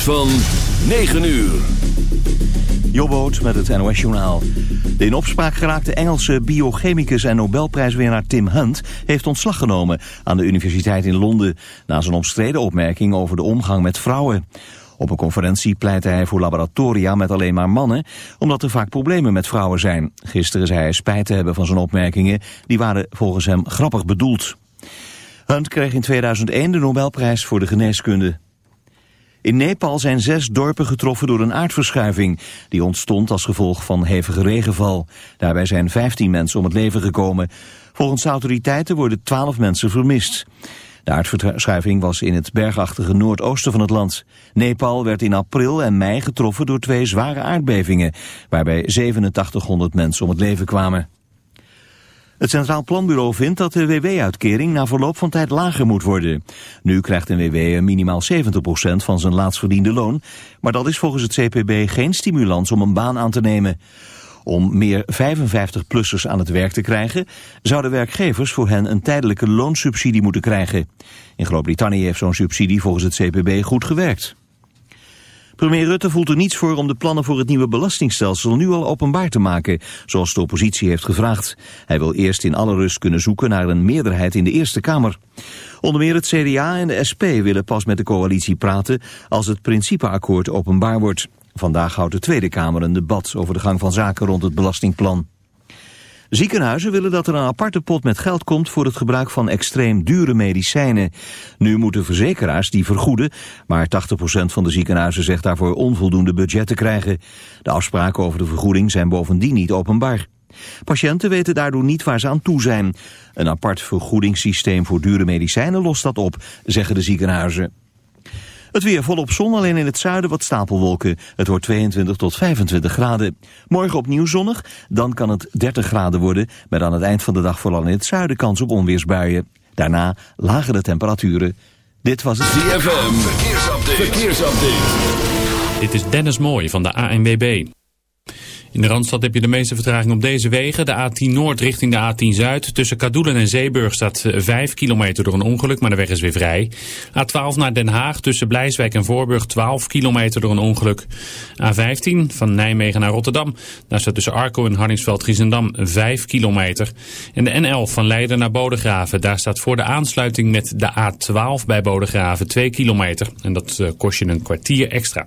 van 9 uur. Jobboot met het NOS-journaal. De in opspraak geraakte Engelse biochemicus en Nobelprijswinnaar Tim Hunt... heeft ontslag genomen aan de universiteit in Londen... na zijn omstreden opmerking over de omgang met vrouwen. Op een conferentie pleitte hij voor laboratoria met alleen maar mannen... omdat er vaak problemen met vrouwen zijn. Gisteren zei hij spijt te hebben van zijn opmerkingen... die waren volgens hem grappig bedoeld. Hunt kreeg in 2001 de Nobelprijs voor de geneeskunde. In Nepal zijn zes dorpen getroffen door een aardverschuiving. Die ontstond als gevolg van hevige regenval. Daarbij zijn 15 mensen om het leven gekomen. Volgens de autoriteiten worden 12 mensen vermist. De aardverschuiving was in het bergachtige noordoosten van het land. Nepal werd in april en mei getroffen door twee zware aardbevingen... waarbij 8700 mensen om het leven kwamen. Het Centraal Planbureau vindt dat de WW-uitkering na verloop van tijd lager moet worden. Nu krijgt een WW minimaal 70% van zijn laatst verdiende loon, maar dat is volgens het CPB geen stimulans om een baan aan te nemen. Om meer 55-plussers aan het werk te krijgen, zouden werkgevers voor hen een tijdelijke loonsubsidie moeten krijgen. In Groot-Brittannië heeft zo'n subsidie volgens het CPB goed gewerkt. Premier Rutte voelt er niets voor om de plannen voor het nieuwe belastingstelsel nu al openbaar te maken, zoals de oppositie heeft gevraagd. Hij wil eerst in alle rust kunnen zoeken naar een meerderheid in de Eerste Kamer. Onder meer het CDA en de SP willen pas met de coalitie praten als het principeakkoord openbaar wordt. Vandaag houdt de Tweede Kamer een debat over de gang van zaken rond het belastingplan. Ziekenhuizen willen dat er een aparte pot met geld komt voor het gebruik van extreem dure medicijnen. Nu moeten verzekeraars die vergoeden, maar 80% van de ziekenhuizen zegt daarvoor onvoldoende budget te krijgen. De afspraken over de vergoeding zijn bovendien niet openbaar. Patiënten weten daardoor niet waar ze aan toe zijn. Een apart vergoedingssysteem voor dure medicijnen lost dat op, zeggen de ziekenhuizen. Het weer volop zon, alleen in het zuiden wat stapelwolken. Het wordt 22 tot 25 graden. Morgen opnieuw zonnig, dan kan het 30 graden worden... met aan het eind van de dag vooral in het zuiden kans op onweersbuien. Daarna lagere temperaturen. Dit was het ZFM, verkeersupdate. verkeersupdate. Dit is Dennis Mooij van de ANWB. In de Randstad heb je de meeste vertraging op deze wegen. De A10 Noord richting de A10 Zuid. Tussen Kadoelen en Zeeburg staat 5 kilometer door een ongeluk, maar de weg is weer vrij. A12 naar Den Haag tussen Blijswijk en Voorburg 12 kilometer door een ongeluk. A15 van Nijmegen naar Rotterdam. Daar staat tussen Arco en Hardingsveld-Giezendam 5 kilometer. En de N11 van Leiden naar Bodegraven. Daar staat voor de aansluiting met de A12 bij Bodegraven 2 kilometer. En dat eh, kost je een kwartier extra.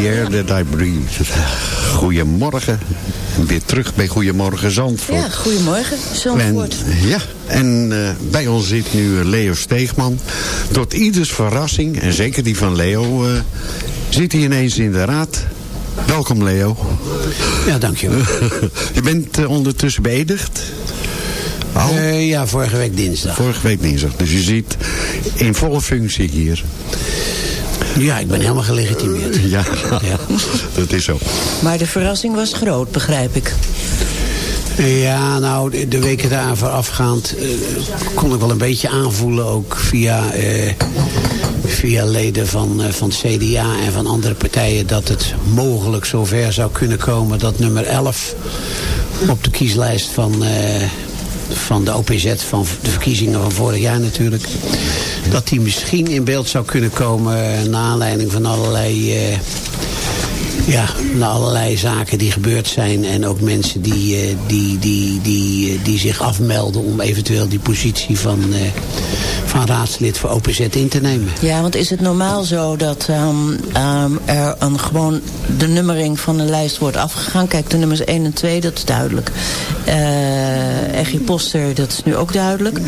The air that I breathe. Goedemorgen. Weer terug bij Goedemorgen Zandvoort. Ja, goedemorgen, Zandvoort. En, ja, en eh, bij ons zit nu Leo Steegman. Tot ieders verrassing, en zeker die van Leo, eh, zit hij ineens in de raad. Welkom Leo. Ja, dankjewel. Je bent eh, ondertussen beëdigd. Al? Eh, ja, vorige week dinsdag. Vorige week dinsdag. Dus je zit in volle functie hier. Ja, ik ben helemaal gelegitimeerd. Ja, dat is zo. Maar de verrassing was groot, begrijp ik. Ja, nou, de- de weken daar voorafgaand eh, kon ik wel een beetje aanvoelen, ook via, eh, via leden van, eh, van het CDA en van andere partijen, dat het mogelijk zover zou kunnen komen dat nummer 11 op de kieslijst van, eh, van de OPZ, van de verkiezingen van vorig jaar natuurlijk, dat die misschien in beeld zou kunnen komen eh, naar aanleiding van allerlei... eh, ja, naar allerlei zaken die gebeurd zijn. En ook mensen die, eh, die, die, die, eh, die zich afmelden om eventueel die positie van, eh, van raadslid voor OPZ in te nemen. Ja, want is het normaal zo dat ehm, ehm, er een, gewoon de nummering van de lijst wordt afgegaan? Kijk, de nummers 1 en 2, dat is duidelijk. Eggy Poster, dat is nu ook duidelijk.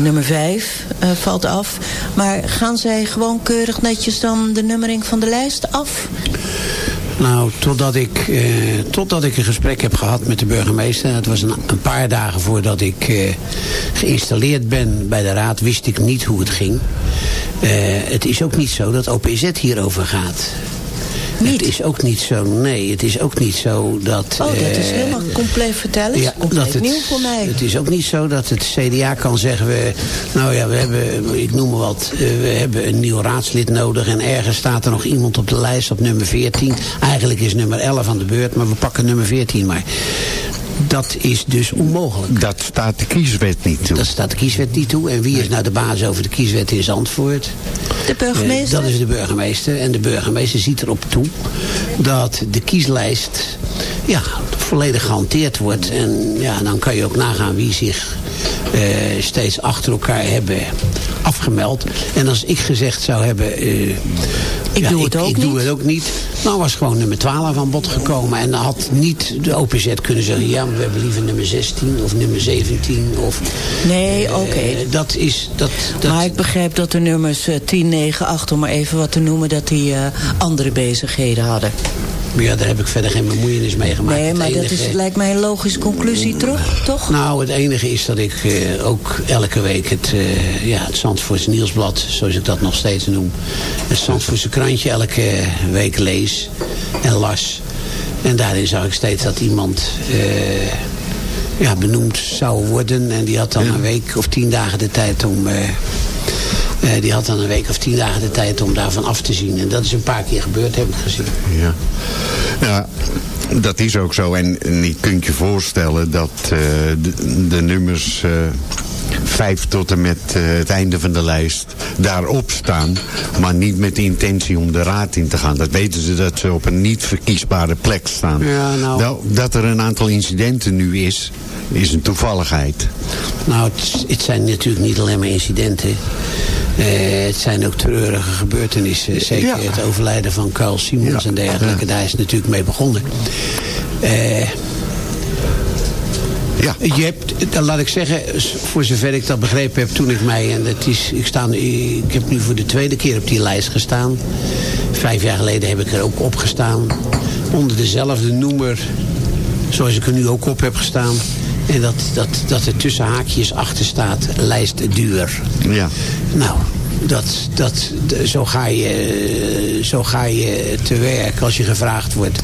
Nummer 5 eh, valt af. Maar gaan zij gewoon keurig netjes dan de nummering van de lijst af? Nou, totdat ik, eh, totdat ik een gesprek heb gehad met de burgemeester. Het was een, een paar dagen voordat ik eh, geïnstalleerd ben bij de raad. Wist ik niet hoe het ging. Eh, het is ook niet zo dat OPZ hierover gaat. Het is ook niet zo, nee, het is ook niet zo dat... Oh, dat is eh, helemaal compleet vertellen. Ja, compleet het, nieuw voor mij. Het is ook niet zo dat het CDA kan zeggen... We, nou ja, we hebben, ik noem maar wat... eh, we hebben een nieuw raadslid nodig... en ergens staat er nog iemand op de lijst op nummer 14. Eigenlijk is nummer 11 aan de beurt... maar we pakken nummer 14 maar. Dat is dus onmogelijk. Dat staat de kieswet niet toe. Dat staat de kieswet niet toe. En wie is nou de baas over de kieswet in Zandvoort? De burgemeester? Eh, dat is de burgemeester. En de burgemeester ziet erop toe dat de kieslijst ja, volledig gehanteerd wordt. En ja, dan kan je ook nagaan wie zich eh, steeds achter elkaar hebben afgemeld. En als ik gezegd zou hebben... eh, Ik doe het ook ik niet. doe het ook niet. Dan was gewoon nummer 12 aan bod gekomen. En dan had niet de OPZ kunnen zeggen... ja, we hebben liever nummer 16 of nummer 17. Of, Nee, eh, oké. dat is... Dat, dat, Maar ik begrijp dat de nummers eh, 10, 9, 8, om maar even wat te noemen... dat die andere bezigheden hadden. Maar ja, daar heb ik verder geen bemoeienis mee gemaakt. Nee, maar dat is, lijkt mij een logische conclusie, toch? toch? Nou, het enige is dat ik eh, ook elke week het, eh ja, het Zandvoortse Nieuwsblad, zoals ik dat nog steeds noem, het Zandvoortse krantje elke week lees en las. En daarin zag ik steeds dat iemand eh, ja, benoemd zou worden. En die had dan een week of tien dagen de tijd om... die had dan een week of tien dagen de tijd om daarvan af te zien. En dat is een paar keer gebeurd, heb ik gezien. Ja. ja, dat is ook zo. En, je kunt je voorstellen dat eh, de, de nummers eh, vijf tot en met eh, het einde van de lijst daarop staan. Maar niet met de intentie om de raad in te gaan. Dat weten ze dat ze op een niet verkiesbare plek staan. Ja, nou- dat er een aantal incidenten nu is, is een toevalligheid. Nou, het, het zijn natuurlijk niet alleen maar incidenten. Eh, het zijn ook treurige gebeurtenissen. Zeker Ja. het overlijden van Carl Simons Ja. en dergelijke. Daar is natuurlijk mee begonnen. Eh, Ja. je hebt, dan laat ik zeggen, voor zover ik dat begrepen heb toen ik mij... en dat is, ik, sta, ik heb nu voor de tweede keer op die lijst gestaan. Vijf jaar geleden heb ik er ook op gestaan. Onder dezelfde noemer zoals ik er nu ook op heb gestaan. En dat, dat, dat er tussen haakjes achter staat, lijst duur. Ja. Nou, dat, dat, zo, ga je, eh, zo ga je te werk als je gevraagd wordt.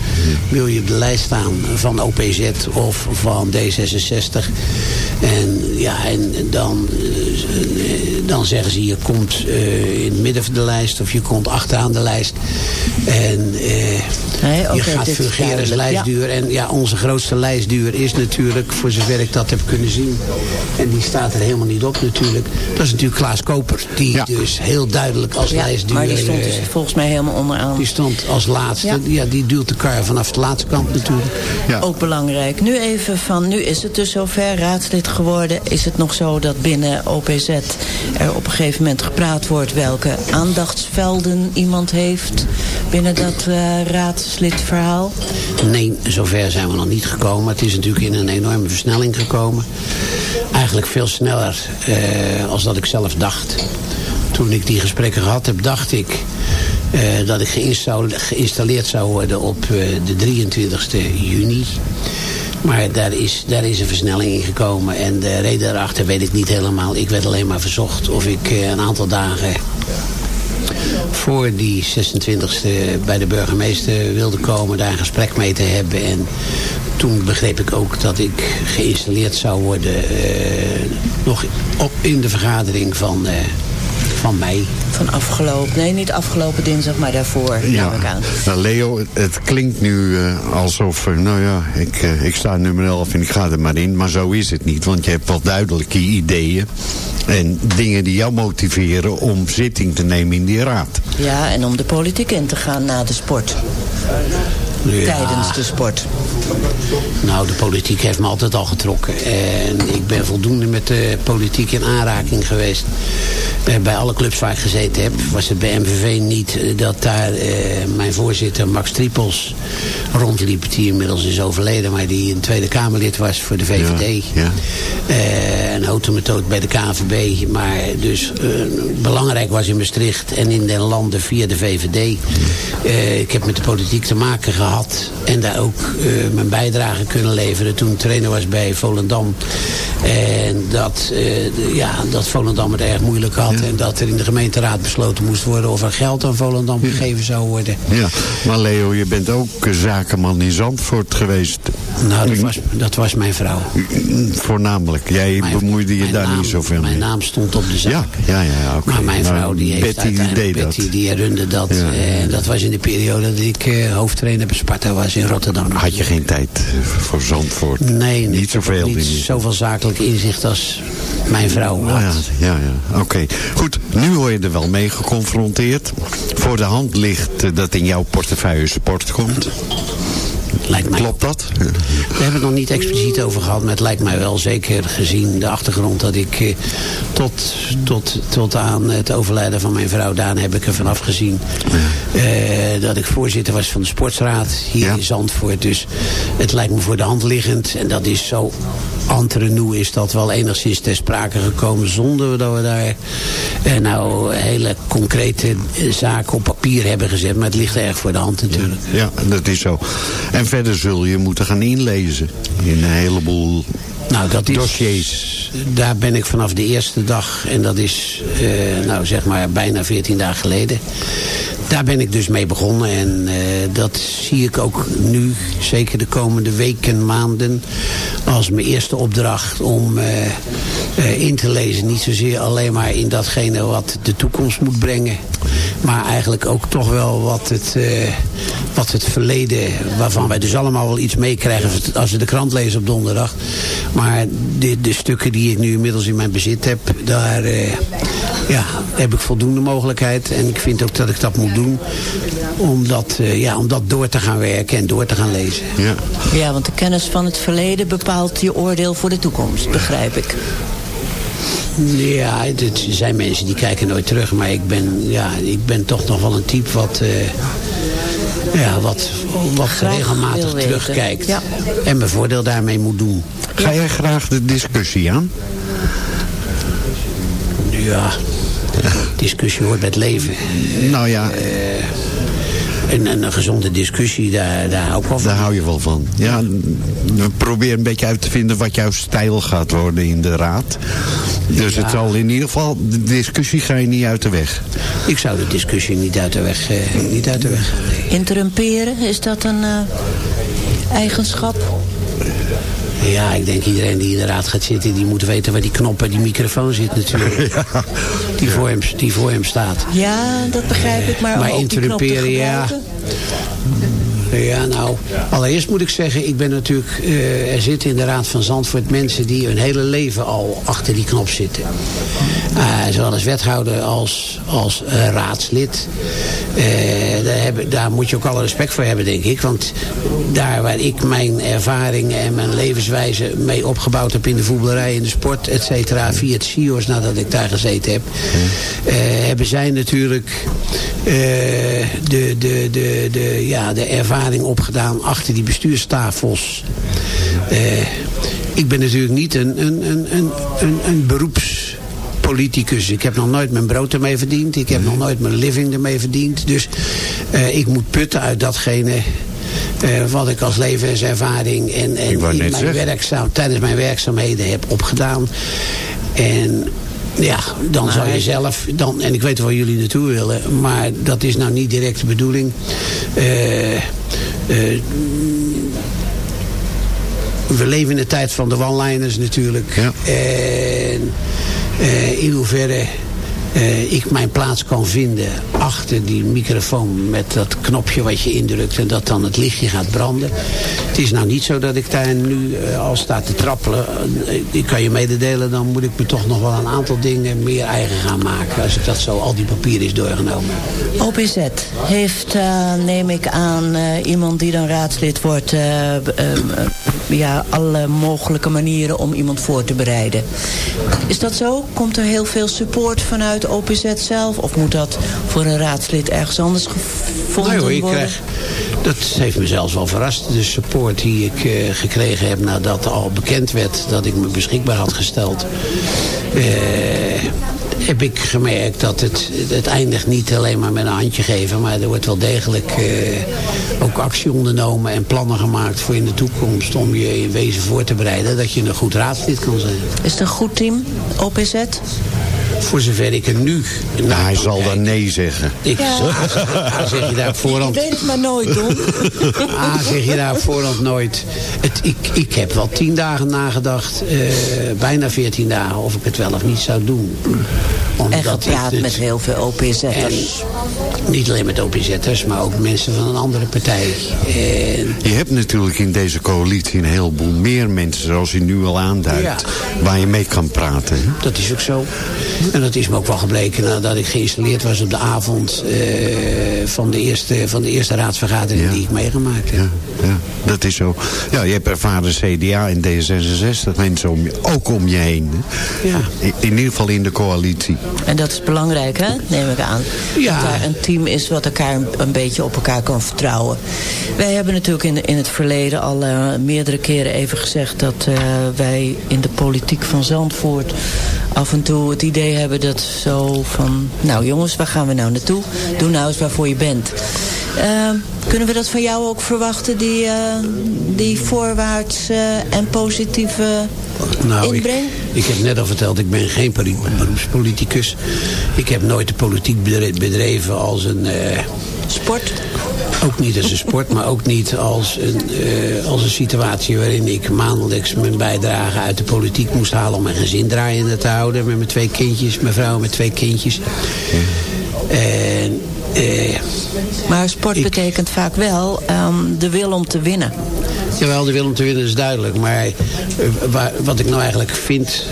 Wil je op de lijst staan van OPZ of van D66? En, ja, en dan, eh, dan zeggen ze je komt eh, in het midden van de lijst of je komt achteraan de lijst. En eh, Nee, je gaat dit is fungeren als ja. lijstduur. En ja, onze grootste lijstduur is natuurlijk, voor zover ik dat heb kunnen zien. En die staat er helemaal niet op natuurlijk. Dat is natuurlijk Klaas Koper. Die Ja. Dus heel duidelijk als Ja, lijstduur... maar die stond dus eh, volgens mij helemaal onderaan. die stond als laatste. Ja. Ja. die duwt de kar vanaf de laatste kant natuurlijk. Ja. Ook belangrijk. Nu even van, nu is het dus zover raadslid geworden. Is het nog zo dat binnen OPZ er op een gegeven moment gepraat wordt welke aandachtsvelden iemand heeft binnen dat uh, raadslidverhaal? Nee, zover zijn we nog niet gekomen. Het is natuurlijk in een enorme versnelling gekomen. Eigenlijk veel sneller uh, als dat ik zelf dacht. Toen ik die gesprekken gehad heb, dacht ik uh, dat ik geïnstalleerd zou worden op uh, de 23e juni. Maar daar is, daar is een versnelling in gekomen. En de reden daarachter weet ik niet helemaal. Ik werd alleen maar verzocht of ik uh, een aantal dagen voor die 26e bij de burgemeester wilde komen. Daar een gesprek mee te hebben. En toen begreep ik ook dat ik geïnstalleerd zou worden. nog op in de vergadering van van mei. Van afgelopen, nee niet afgelopen dinsdag, maar daarvoor. Ja, nou, Leo, het klinkt nu uh, alsof, uh, nou ja, ik, uh, ik sta nummer 11 en ik ga er maar in. Maar zo is het niet, want je hebt wel duidelijke ideeën. En dingen die jou motiveren om zitting te nemen in die raad. Ja, en om de politiek in te gaan na de sport. Ja. Tijdens de sport. Nou, de politiek heeft me altijd al getrokken. En ik ben voldoende met de politiek in aanraking geweest. Bij alle clubs waar ik gezeten heb, was het bij MVV niet dat daar eh, mijn voorzitter Max Triepels rondliep. Die inmiddels is overleden, maar die een Tweede Kamerlid was voor de VVD. Ja, ja. Uh, en houten bij de KNVB. Maar dus uh, belangrijk was in Maastricht en in de landen via de VVD. Uh, ik heb met de politiek te maken gehad. En daar ook mijn bijdrage kunnen leveren toen trainer was bij Volendam. En dat, ja, dat Volendam het erg moeilijk had. Ja. En dat er in de gemeenteraad besloten moest worden of er geld aan Volendam gegeven zou worden. Ja, maar Leo, je bent ook zakenman in Zandvoort geweest. Nou, dat was, dat was mijn vrouw. Voornamelijk. Jij mijn, bemoeide je daar naam, niet zoveel mee. Mijn naam stond op de zaak. Ja, ja, ja. Okay. Maar mijn vrouw die heeft Betty die deed Betty, dat. die runde dat. Ja. Uh, dat was in de periode dat ik uh, hoofdtrainer Sparta was in Rotterdam. Had je geen tijd voor Zandvoort? Nee, niet, niet zoveel. Niet zoveel zakelijk inzicht als mijn vrouw had. Oh, ja, ja, ja. oké. Okay. Goed, nu word je er wel mee geconfronteerd. Voor de hand ligt uh, dat in jouw portefeuille sport komt. Lijkt mij. Klopt dat? We hebben het nog niet expliciet over gehad, maar het lijkt mij wel zeker gezien de achtergrond dat ik eh, tot, tot, tot aan het overlijden van mijn vrouw Daan heb ik er vanaf gezien. Ja. Uh, dat ik voorzitter was van de sportsraad hier ja. in Zandvoort. Dus het lijkt me voor de hand liggend en dat is zo entre nous is dat wel enigszins ter sprake gekomen zonder dat we daar eh, nou hele concrete zaken op papier hebben gezet. Maar het ligt erg voor de hand natuurlijk. Ja, dat is zo. En verder zul je moeten gaan inlezen in een heleboel nou, dat is, dossiers. Daar ben ik vanaf de eerste dag, en dat is uh, nou zeg maar bijna 14 dagen geleden. Daar ben ik dus mee begonnen en uh, dat zie ik ook nu, zeker de komende weken, maanden, als mijn eerste opdracht om uh, uh, in te lezen. Niet zozeer alleen maar in datgene wat de toekomst moet brengen, maar eigenlijk ook toch wel wat het, wat het verleden, waarvan wij dus allemaal wel iets meekrijgen als we de krant lezen op donderdag. Maar de, de stukken die ik nu inmiddels in mijn bezit heb, daar ja, heb ik voldoende mogelijkheid. En ik vind ook dat ik dat moet doen. Om dat, uh, ja, om dat door te gaan werken en door te gaan lezen. Ja. ja, want de kennis van het verleden bepaalt je oordeel voor de toekomst, begrijp ik. Ja, er zijn mensen die kijken nooit terug. Maar ik ben, ja, ik ben toch nog wel een type wat... Uh, ja, wat, wat regelmatig terugkijkt. Ja. En mijn voordeel daarmee moet doen. Ga jij graag de discussie aan? Ja, discussie hoort bij het leven. Nou ja... Uh, en, en, een gezonde discussie, daar, daar hou ik wel van. Daar hou je wel van. Ja, probeer een beetje uit te vinden wat jouw stijl gaat worden in de raad. Dus ja. het zal in ieder geval, de discussie ga je niet uit de weg. Ik zou de discussie niet uit de weg, uh, niet uit de weg. Interrumperen, is dat een uh, eigenschap? Ja, ik denk iedereen die in de raad gaat zitten... die moet weten waar die knop en die microfoon zit natuurlijk. Ja. Die, voor hem, die voor hem staat. Ja, dat begrijp ik. Maar, maar interrumperen, ja. Ja, nou, allereerst moet ik zeggen, ik ben natuurlijk, eh, er zitten in de Raad van Zandvoort mensen die hun hele leven al achter die knop zitten. Uh, zowel als wethouder als, als eh, raadslid. Eh, daar, daar moet je ook alle respect voor hebben, denk ik. Want daar waar ik mijn ervaringen en mijn levenswijze mee opgebouwd heb in de voetballerij, in de sport, et cetera, via het CIO's nadat ik daar gezeten heb, eh, hebben zij natuurlijk eh, de, de, de, de, ja, de ervaring opgedaan achter die bestuurstafels. Eh, ik ben natuurlijk niet een, een, een, een, een, een beroepspoliticus. Ik heb nog nooit mijn brood ermee verdiend. Ik heb nog nooit mijn living ermee verdiend. Dus eh, ik moet putten uit datgene eh, wat ik als levenservaring en, en in mijn werkzaam, tijdens mijn werkzaamheden heb opgedaan. En ja, dan zou je zelf, dan, en ik weet waar jullie naartoe willen, maar dat is nou niet direct de bedoeling. Eh, eh, we leven in de tijd van de one-liners natuurlijk. Ja. En eh, in hoeverre eh, ik mijn plaats kan vinden achter die microfoon met dat knopje wat je indrukt en dat dan het lichtje gaat branden. Het is nou niet zo dat ik daar nu eh, al sta te trappelen. Eh, ik kan je mededelen, dan moet ik me toch nog wel een aantal dingen meer eigen gaan maken. Als ik dat zo al die papier is doorgenomen. OPZ heeft, neem ik aan, iemand die dan raadslid wordt... ja, alle mogelijke manieren om iemand voor te bereiden. Is dat zo? Komt er heel veel support vanuit OPZ zelf? Of moet dat voor een raadslid ergens anders gevonden hoor, ik worden? krijg, dat heeft me zelfs wel verrast. De support die ik eh, gekregen heb nadat al bekend werd dat ik me beschikbaar had gesteld. eh, heb ik gemerkt dat het, het eindigt niet alleen maar met een handje geven. Maar er wordt wel degelijk eh, ook actie ondernomen en plannen gemaakt voor in de toekomst. Om je in wezen voor te bereiden dat je een goed raadslid kan zijn. Is het een goed team, OPZ? Voor zover ik er nu... Nou, hij zal dan nee zeggen. Ik, Ah, zeg je daar voorhand. Ik weet het maar nooit, Don. Ah, zeg je daar voorhand nooit. Het, ik, ik heb wel tien dagen nagedacht, eh, bijna veertien dagen, of ik het wel of niet zou doen. En Omdat gepraat ik het- met heel veel en OPZ'ers. niet alleen met OPZ'ers, maar ook mensen van een andere partij. En Je hebt natuurlijk in deze coalitie een heleboel meer mensen, zoals u nu al aanduidt, Ja. waar je mee kan praten. hè? dat is ook zo. En dat is me ook wel gebleken nadat ik geïnstalleerd was op de avond eh, van, de eerste, van de eerste raadsvergadering Ja. die ik meegemaakt heb. Ja, ja, dat is zo. Ja, je hebt ervaren CDA en D66, mensen om je, ook om je heen. hè? Ja. In, in ieder geval in de coalitie. En dat is belangrijk, hè? neem ik aan. Ja. Dat daar een team is wat elkaar een, een beetje op elkaar kan vertrouwen. Wij hebben natuurlijk in, in het verleden al eh, meerdere keren even gezegd... dat eh, wij in de politiek van Zandvoort af en toe het idee hebben dat zo van... nou jongens, waar gaan we nou naartoe? Doe nou eens waarvoor je bent. Eh, kunnen we dat van jou ook verwachten, die, eh, die voorwaarts en positieve Nou, ik, inbreng? ik heb net al verteld, ik ben geen beroepspoliticus. Ik heb nooit de politiek bedre- bedreven als een... eh, Sport? Ook niet als een sport, maar ook niet als een, eh, als een situatie waarin ik maandelijks mijn bijdrage uit de politiek moest halen om mijn gezin draaiende te houden. Met mijn twee kindjes, mijn vrouw met twee kindjes. En eh, Maar sport Ik- betekent vaak wel ehm, de wil om te winnen. Jawel, de wil om te winnen is duidelijk. Maar eh, waar, wat ik nou eigenlijk vind...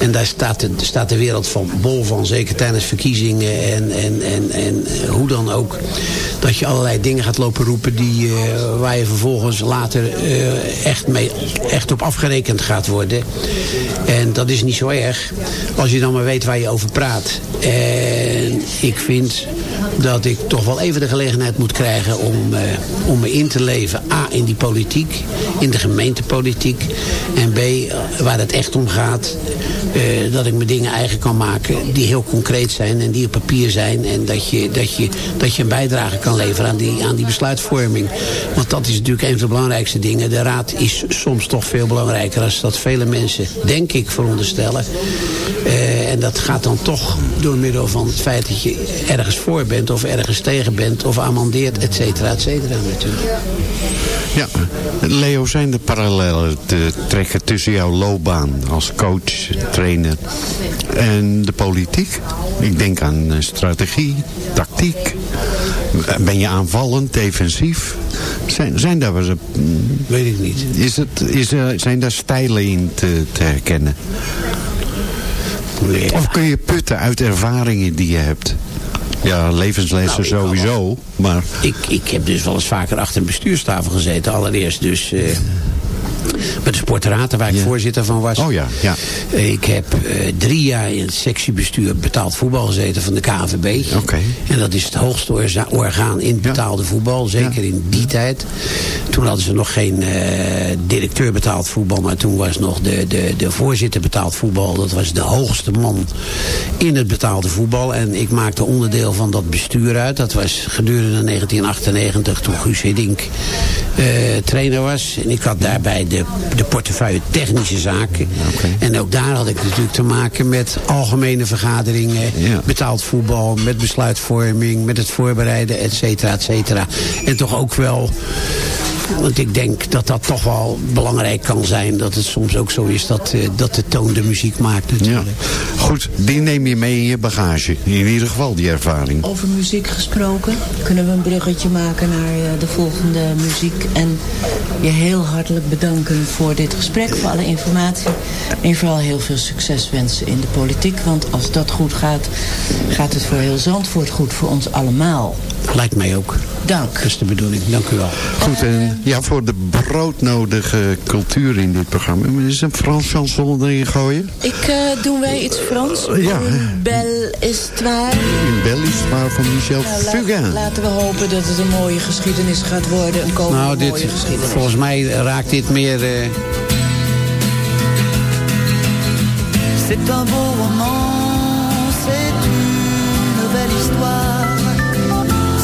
En daar staat de, staat de wereld van bol van, zeker tijdens verkiezingen en, en, en, en hoe dan ook. Dat je allerlei dingen gaat lopen roepen die, eh, waar je vervolgens later eh, echt, mee, echt op afgerekend gaat worden. En dat is niet zo erg, als je dan maar weet waar je over praat. En ik vind dat ik toch wel even de gelegenheid moet krijgen om, eh, om me in te leven. A, in die politiek, in de gemeentepolitiek. En B, waar het echt om gaat, eh, dat ik me dingen eigen kan maken die heel concreet zijn en die op papier zijn. En dat je, dat je, dat je een bijdrage kan leveren aan die, aan die besluitvorming. Want dat is natuurlijk een van de belangrijkste dingen. De raad is soms toch veel belangrijker als dat vele mensen, denk ik, veronderstellen. Eh, en dat gaat dan toch door middel van het feit dat je ergens voor bent bent of ergens tegen bent of amandeert, et cetera, et cetera natuurlijk. Ja, Leo, zijn er parallellen te trekken tussen jouw loopbaan als coach, trainer en de politiek? Ik denk aan eh, strategie, tactiek. Ben je aanvallend, defensief? Zijn, zijn daar mm, Weet ik niet. is het, is er, zijn daar stijlen in te, te herkennen? Of kun je putten uit ervaringen die je hebt? Ja, levenslessen Nou, sowieso, maar... Ik, ik heb dus wel eens vaker achter een bestuurstafel gezeten. Allereerst dus eh, bij de sportraad, waar ik Ja. voorzitter van was. Oh ja, ja. Ik heb eh, drie jaar in het sectiebestuur betaald voetbal gezeten van de KNVB. Oké. En dat is het hoogste orgaan in betaalde voetbal. Zeker Ja. in die tijd. Toen hadden ze nog geen eh, directeur betaald voetbal. Maar toen was nog de, de, de voorzitter betaald voetbal. Dat was de hoogste man in het betaalde voetbal. En ik maakte onderdeel van dat bestuur uit. Dat was gedurende 1998 toen Guus Hiddink eh, trainer was. En ik had daarbij de, de portefeuille technische zaken. En ook daar had ik natuurlijk te maken met algemene vergaderingen. Ja. Betaald voetbal, met besluitvorming, met het voorbereiden, et cetera, et cetera. En toch ook wel... Want ik denk dat dat toch wel belangrijk kan zijn. Dat het soms ook zo is dat, eh, dat de toon de muziek maakt Ja. natuurlijk. Goed, die neem je mee in je bagage. In ieder geval, die ervaring. Over muziek gesproken, kunnen we een bruggetje maken naar eh, de volgende muziek. En je heel hartelijk bedanken voor dit gesprek, voor alle informatie. En vooral heel veel succes wensen in de politiek. Want als dat goed gaat, gaat het voor heel Zandvoort goed, voor ons allemaal. Lijkt mij ook. Dank. Dat is de bedoeling. Dank u wel. Goed, en ja, voor de broodnodige cultuur in dit programma. Is een Frans chanson erin gooien? Ik eh, doen wij iets Frans? Ja. Une belle histoire. In Bellistoire van Michel Nou, Fugain. laten we hopen dat het een mooie geschiedenis gaat worden. Een komende Nou, dit, mooie geschiedenis. volgens mij raakt dit meer... eh, C'est un beau roman, c'est une belle histoire,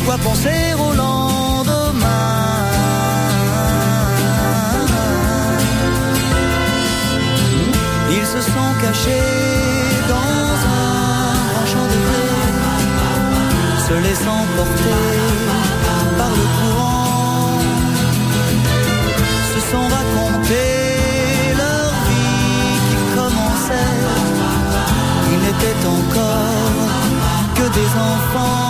Pourquoi penser au lendemain Ils se sont cachés dans un champ de blé se laissant porter par le courant, se sont racontés leur vie qui commençait. Ils n'étaient encore que des enfants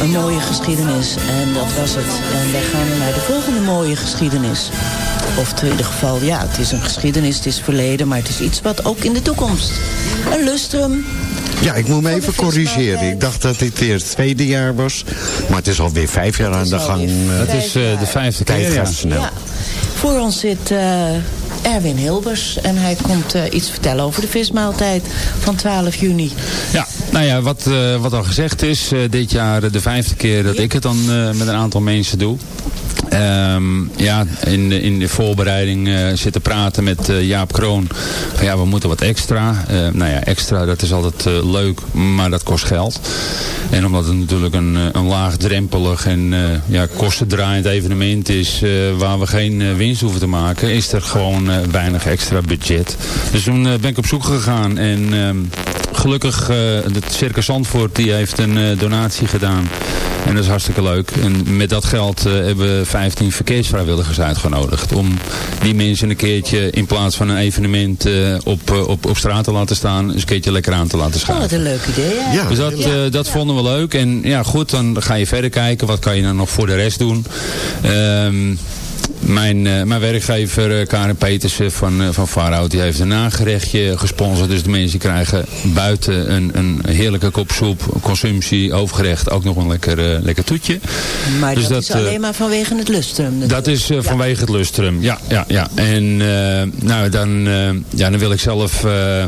een mooie geschiedenis. En dat was het. En wij gaan naar de volgende mooie geschiedenis. Of in ieder geval, ja, het is een geschiedenis, het is verleden... maar het is iets wat ook in de toekomst. Een lustrum. Ja, ik moet me even corrigeren. Ik dacht dat dit weer het tweede jaar was. Maar het is alweer vijf jaar aan de gang. eh, Het is eh, de vijfde keer, tijd gaat snel. Ja. Voor ons zit eh, Erwin Hilbers. En hij komt iets vertellen over de vismaaltijd van 12 juni. Ja, nou ja, wat, eh, wat al gezegd is, eh, dit jaar de vijfde keer dat ik het dan eh, met een aantal mensen doe. Ehm, ja, in, de- in de voorbereiding eh, zitten praten met eh, Jaap Kroon. Van, ja, we moeten wat extra. Eh, nou ja, extra dat is altijd eh, leuk, maar dat kost geld. En omdat het natuurlijk een, eh, een laagdrempelig en eh, ja, kostendraaiend evenement is... eh, waar we geen eh, winst hoeven te maken... is er gewoon eh, weinig extra budget. Dus toen eh, ben ik op zoek gegaan en... Gelukkig, eh het Circus Zandvoort die heeft een eh, donatie gedaan. En dat is hartstikke leuk. En met dat geld eh, hebben we 15 verkeersvrijwilligers uitgenodigd. Om die mensen een keertje in plaats van een evenement eh, op, op, op straat te laten staan. eens een keertje lekker aan te laten Oh, schuiven. wat een leuk idee. hè? Ja, Dus dat, eh, dat vonden we leuk. En ja, goed, dan ga je verder kijken. Wat kan je dan nog voor de rest doen? Ehm, mijn, eh, mijn werkgever eh, Karen Petersen van, eh, van Farhout, die heeft een nagerechtje gesponsord. Dus de mensen krijgen buiten een, een heerlijke kop soep, consumptie, hoofdgerecht, ook nog een lekker, lekker toetje. Maar Dus dat, is dat, alleen maar vanwege het lustrum. natuurlijk. Dat is vanwege het lustrum, ja, ja, ja. En nou, dan, ja, dan wil ik zelf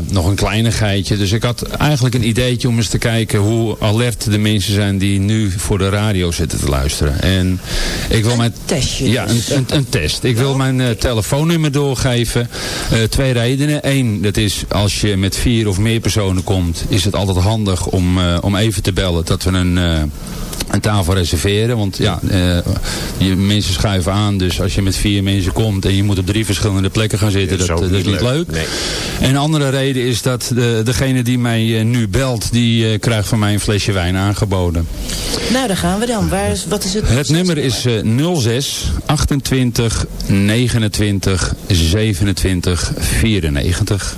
nog een kleinigheidje. Dus ik had eigenlijk een ideetje om eens te kijken hoe alert de mensen zijn die nu voor de radio zitten te luisteren. En ik wil mijn testje Ja, een, dus. een, een test. Ik wil mijn eh, telefoonnummer doorgeven. Eh, twee redenen. Eén, dat is als je met vier of meer personen komt, is het altijd handig om, eh, om even te bellen dat we een. Eh, een tafel reserveren, want ja, eh, je, mensen schuiven aan, dus als je met vier mensen komt en je moet op drie verschillende plekken gaan zitten, dat, Dat is ook dat is niet leuk. leuk. Nee. En een andere reden is dat de, degene die mij eh, nu belt, die eh, krijgt van mij een flesje wijn aangeboden. Nou, daar gaan we dan. Waar is, wat is het? Het nummer is eh, 06 28 29 27 94.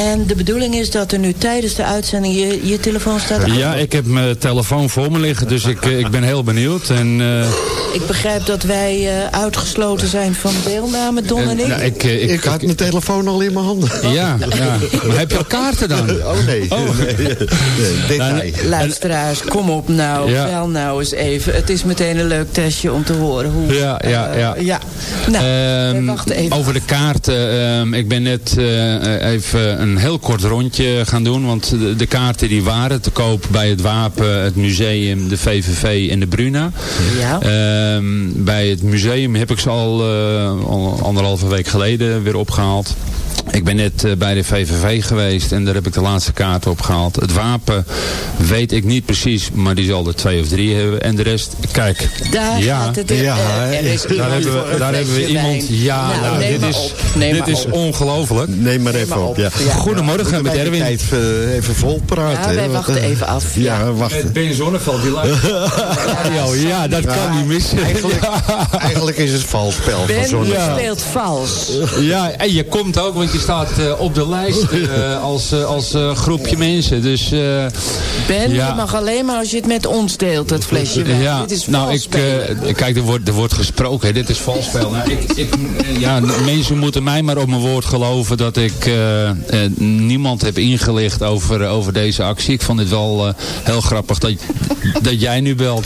En de bedoeling is dat er nu tijdens de uitzending je, je telefoon staat aan. Ja, ik heb mijn telefoon voor me liggen, dus ik, eh, ik ben heel benieuwd. En, eh, Ik begrijp dat wij eh, uitgesloten zijn van deelname, Don en ik. nou, ik, ik, Ik had mijn telefoon al in mijn handen. ja, ja, maar heb je al kaarten dan? Oh nee, nee, nee. Nou, Luisteraars, kom op nou. Ja. Wel nou eens even. Het is meteen een leuk testje om te horen hoe... Ja, ja, ja. ja. Nou, Ehm, we wachten even over de kaarten. ehm, ik ben net eh, even een heel kort rondje gaan doen. Want de, de kaarten die waren te koop bij het Wapen, het museum, de VVV en de Bruna. Ja. Ehm, bij het museum heb ik ze al, eh, al anderhalve week geleden weer opgehaald. Ik ben net eh, bij de VVV geweest en daar heb ik de laatste kaart opgehaald. Het wapen weet ik niet precies, maar die zal er twee of drie hebben. En de rest, kijk. Daar ja, gaat het. ja, eh, er is daar hebben we, daar hebben we iemand. wijn. Ja, Nou, nou, neem dit maar is, op. Dit is op. ongelooflijk. Neem maar even op. op. Ja. Ja. Goedemorgen met Erwin. Tijd eh, even vol praten. Ja, wij wachten even af. Ja, Ja. wachten. Ben Zonneveld, die radio. Ja, dat kan niet missen. Eigenlijk, eigenlijk is het vals spel Ben speelt vals. Ja, en je komt ook, want je staat eh, op de lijst eh, als, eh, als eh, groepje mensen. Dus eh, Ben, Ja. je mag alleen maar als je het met ons deelt, dat flesje wijn. ja, Dit is nou, vals ik, eh, kijk, er wordt, er wordt gesproken. Hè. Dit is valspel. Nou, ik, ik, ja, mensen moeten mij maar op mijn woord geloven dat ik eh, eh, niemand heb ingelicht over, over deze actie. Ik vond het wel eh, heel grappig dat, dat jij nu belt.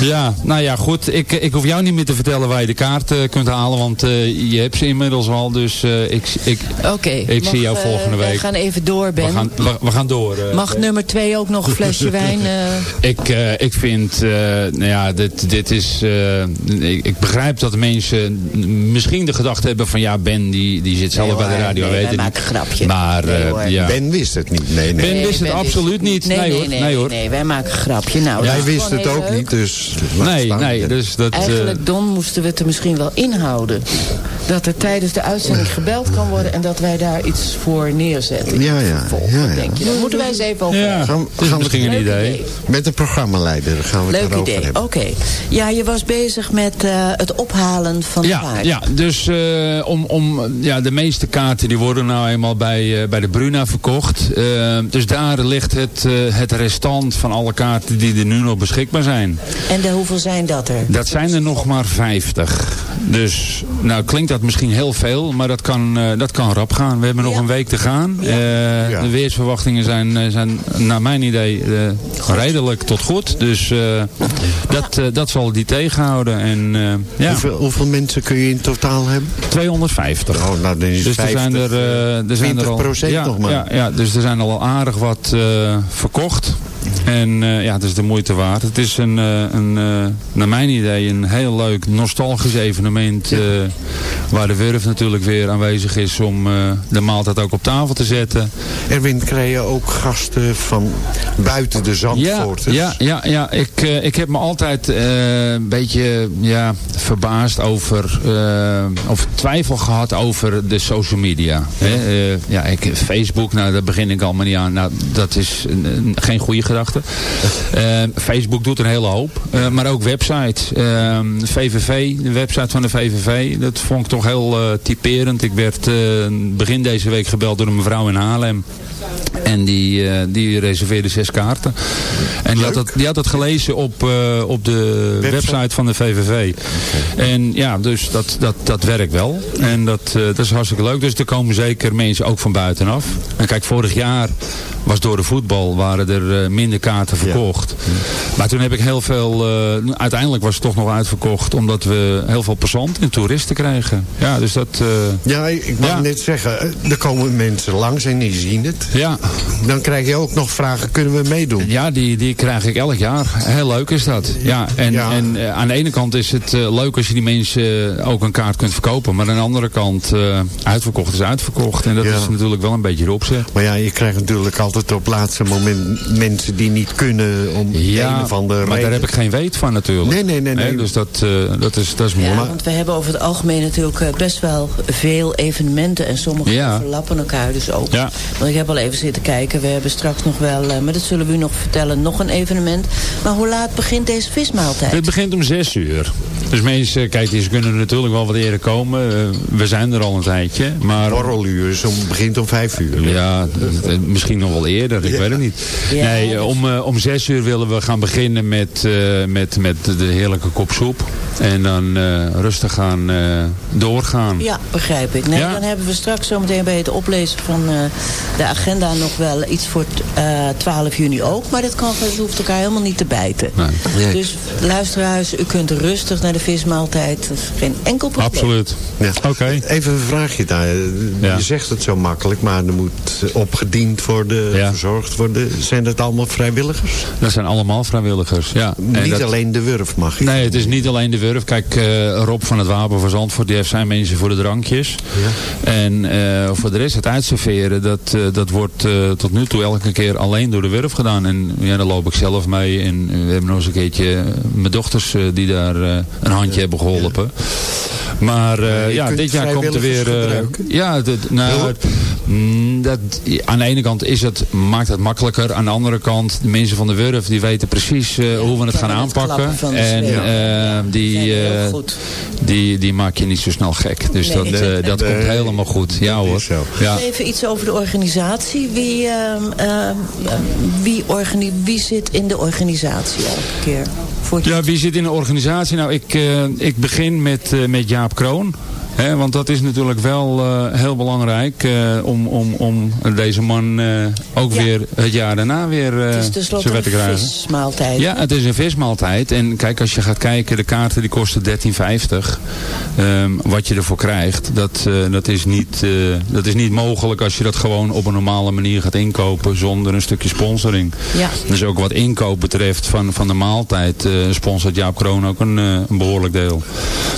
Ja, nou ja, goed. Ik, ik hoef jou niet meer te vertellen waar je de kaart kunt halen, want eh, je hebt ze inmiddels al. Dus eh, ik, ik, Oké. ik mag, zie jou eh, volgende week. gaan even door, Ben. we, gaan, we, we gaan door. eh. Mag nummer twee ook nog een flesje wijn? eh? Ik, eh, ik vind, eh, nou ja, dit, dit is, eh, ik, ik begrijp dat mensen misschien de gedachte hebben van ja, Ben die, die zit zelf Nee bij de radio, nee, weet een grapje. Maar Nee eh, ja. Ben wist het niet. Nee, nee. Ben wist het Ben absoluut niet. Nee, Nee, hoor. nee, nee, Nee, hoor. nee, wij maken een grapje. Nou, Jij is wist het ook leuk. niet, dus... Nee, staan. nee, dus dat... eh, Eigenlijk, Don, moesten we het er misschien wel inhouden. Dat er tijdens de uitzending gebeld kan worden... en dat wij daar iets voor neerzetten. Ja, ja, Volgen, ja, ja. denk je. Daar moeten wij eens even over ja, hebben. Gaan- we- misschien een idee. Met de programmaleider gaan we het Leuk idee, oké. Ja, je was bezig met eh, het ophalen van de Ja, kaart. ja, dus eh, om, om, ja, de meeste kaarten die worden nou eenmaal bij, eh, bij de Bruna verkocht. Dus daar ligt het, eh, het restant van alle kaarten die er nu nog beschikbaar zijn. En de, hoeveel zijn dat er? Dat zijn er nog maar 50. Dus, nou klinkt dat misschien heel veel, maar dat kan, eh, dat kan rap gaan. We hebben nog een week te gaan. Eh, De weersverwachtingen zijn, eh, zijn naar mijn idee eh, redelijk tot goed. Dus eh, dat, dat zal die tegenhouden. En, eh, ja. Hoeveel, hoeveel mensen kun je in totaal hebben? 250. Oh, nou, dan is Dus er zijn er, eh, er zijn er al 20% ja, nog maar. Ja, ja, dus er zijn al aardig wat eh, verkocht. En eh, ja, het is de moeite waard. Het is een, eh, een eh, naar mijn idee een heel leuk nostalgisch evenement. waar de Wurf natuurlijk weer aanwezig is om de maaltijd ook op tafel te zetten. Erwin, krijg je ook gasten van buiten de Ja, Zandvoorters? ja, ja, ja. Ik, ik heb me altijd een beetje ja, verbaasd over, of twijfel gehad over de social media. Hè? Ja, ik, Facebook, nou daar begin ik allemaal niet aan. Nou, dat is een- een- geen goede gedachte. Eh, Facebook doet een hele hoop. Eh, maar ook websites. VVV, de website van de VVV, dat vond ik toch heel eh, typerend. Ik werd eh, begin deze week gebeld door een mevrouw in Haarlem. En die, die reserveerde zes kaarten. En die had, dat, die had dat gelezen op, op de website. van de VVV. En ja, dus dat, dat, dat werkt wel. En dat, dat is hartstikke leuk. Dus er komen zeker mensen ook van buitenaf. En kijk, vorig jaar was door de voetbal waren er eh, minder kaarten verkocht. Maar toen heb ik heel veel... eh, uiteindelijk was het toch nog uitverkocht. Omdat we heel veel passanten en toeristen kregen. Ja, dus dat... eh, Ja, ik wou Ja. net zeggen, er komen mensen langs en die zien het. ja, Dan krijg je ook nog vragen, kunnen we meedoen? Ja, die, die krijg ik elk jaar. Heel leuk is dat. Ja, en, Ja. en aan de ene kant is het leuk als je die mensen ook een kaart kunt verkopen. Maar aan de andere kant, uitverkocht is uitverkocht. En dat is natuurlijk wel een beetje de opzet. Maar ja, je krijgt natuurlijk altijd op het laatste moment mensen die niet kunnen om Ja, een of andere maar daar heb ik geen weet van natuurlijk. Nee, nee, nee, nee. Dus dat, eh, dat, is, dat is mooi. Ja, want we hebben over het algemeen natuurlijk eh, best wel veel evenementen. En sommige Ja. overlappen elkaar dus ook. Ja. Want ik heb al even zitten kijken. We hebben straks nog wel, eh, maar dat zullen we u nog vertellen, nog een evenement. Maar hoe laat begint deze vismaaltijd? Het begint om zes uur. Dus mensen, kijk, die kunnen natuurlijk wel wat eerder komen. We zijn er al een tijdje. Maar Borreluur is om, begint om vijf uur. Ja, misschien nog wel eerder, ik weet het niet. Ja, nee, dus- eh, om, eh, om zes uur willen we gaan beginnen met, eh, met, met de heerlijke kop soep. En dan eh, rustig gaan eh, doorgaan. Ja, begrijp ik. Nee, Ja. Dan hebben we straks zometeen bij het oplezen van eh, de agenda nog wel iets voor eh 12 juni ook. Maar dat, kan, dat hoeft elkaar helemaal niet te bijten. Nee. Dus luisteraars, u kunt rustig naar de vismaaltijd. Dat is geen enkel probleem. Absoluut. Ja. Oké. Even een vraagje daar. Ja. Je zegt het zo makkelijk, maar er moet opgediend worden, Ja. verzorgd worden. Zijn dat allemaal vrijwilligers? Dat zijn allemaal vrijwilligers. Ja. En niet dat- alleen de Wurf mag ik. Nee, het is niet alleen de Wurf. Kijk, eh, Rob van het Wapen van Zandvoort, die heeft zijn mensen voor de drankjes. En eh, voor de rest het uitserveren, dat, eh, dat wordt tot nu toe elke keer alleen door de Wurf gedaan. En ja, daar loop ik zelf mee. En we hebben nog eens een keertje mijn dochters die daar een handje hebben geholpen. Maar ja, dit jaar komt er weer... gebruiken. ja, dat, nou, mm, dat, aan de ene kant is het, maakt het makkelijker. Aan de andere kant, de mensen van de Wurf, die weten precies eh, hoe we het gaan het aanpakken. En eh, die, eh, die, die maak je niet zo snel gek. Dus Nee. dat, Nee. dat Nee. komt helemaal goed. Ja hoor. Ja. Even iets over de organisatie. Wie, ehm, ehm, wie, organi wie zit in de organisatie elke keer? Voor Ja, wie zit in de organisatie? Nou, ik, eh, ik begin met, met Jaap Kroon. Want dat is natuurlijk wel eh, heel belangrijk eh, om, om, om deze man eh, ook Ja. weer het jaar daarna weer eh het is tenslotte een krijgen. vismaaltijd. Ja, het is een vismaaltijd. En kijk, als je gaat kijken, de kaarten die kosten 13,50. Ehm, wat je ervoor krijgt, dat, dat, is niet, dat is niet mogelijk als je dat gewoon op een normale manier gaat inkopen zonder een stukje sponsoring. Ja. Dus ook wat inkoop betreft van, van de maaltijd sponsort Jaap Kroon ook een, een behoorlijk deel.